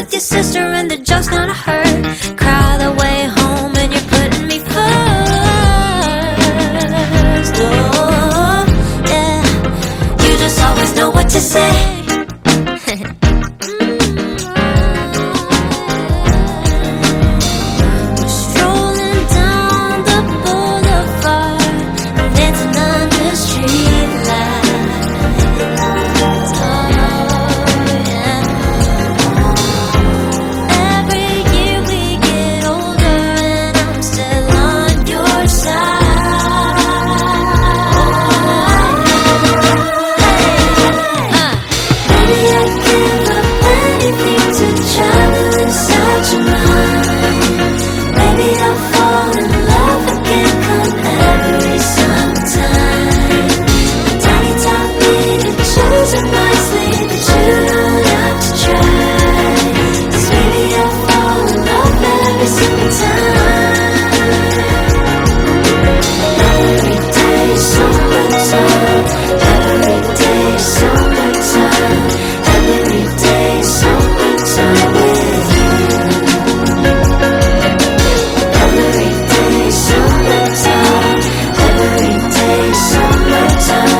with your sister and the joke's gonna hurt. Cry the way home and you're putting me first. Oh, yeah. You just always know what to say. like you. time